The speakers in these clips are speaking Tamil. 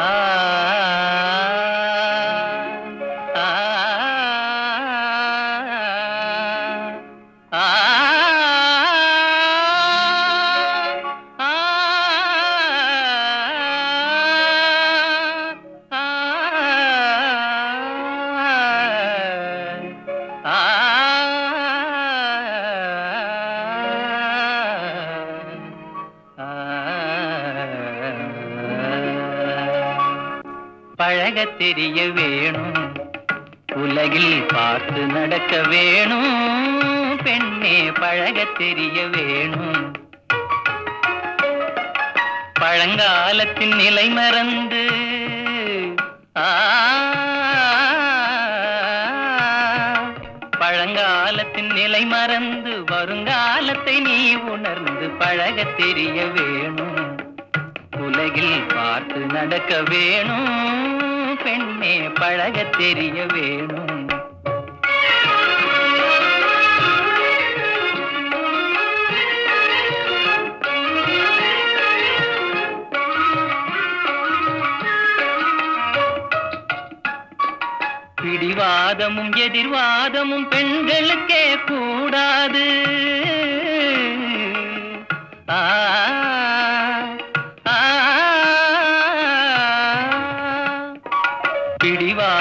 Ah. அழக தெரிய வேணும். உலகில் பார்த்து நடக்க வேணும். பெண்ணே பழக தெரிய வேணும். பழங்காலத்தின் நிலை மறந்து பழங்காலத்தின் நிலை மறந்து வருங்காலத்தை நீ உணர்ந்து பழக தெரிய வேணும். உலகில் பார்த்து நடக்க வேணும். பெண்ணே பழக தெரிய வேணும். பிடிவாதமும் எதிர்வாதமும் பெண்களுக்கே கூடாது.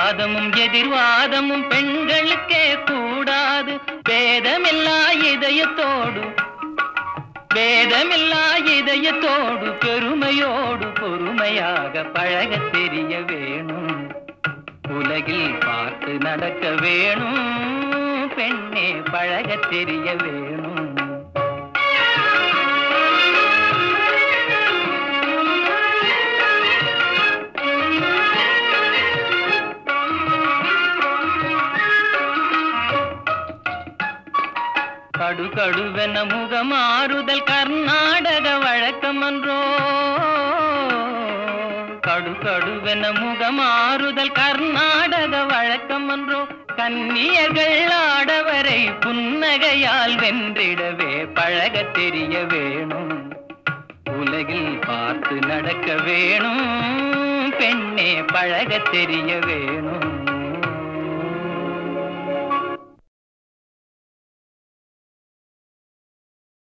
வாதமும் எதிர்வாதமும் பெண்களுக்கே கூடாது. வேதமில்லா இதயத்தோடு வேதமில்லா இதயத்தோடு பெருமையோடு பொறுமையாக பழக தெரிய வேணும். உலகில் பார்த்து நடக்க வேணும். பெண்ணே பழக தெரிய வேணும். கடு கடுவென முகமாறுதல் கர்நாடக வழக்கமன்றோ? கடு கடுவென முகமாறுதல் கர்நாடக வழக்கமன்றோ? கன்னியர்கள் ஆடவரை புன்னகையால் வென்றிடவே பழக தெரிய வேணும். உலகில் பார்த்து நடக்க வேணும். பெண்ணே பழக தெரிய வேணும்.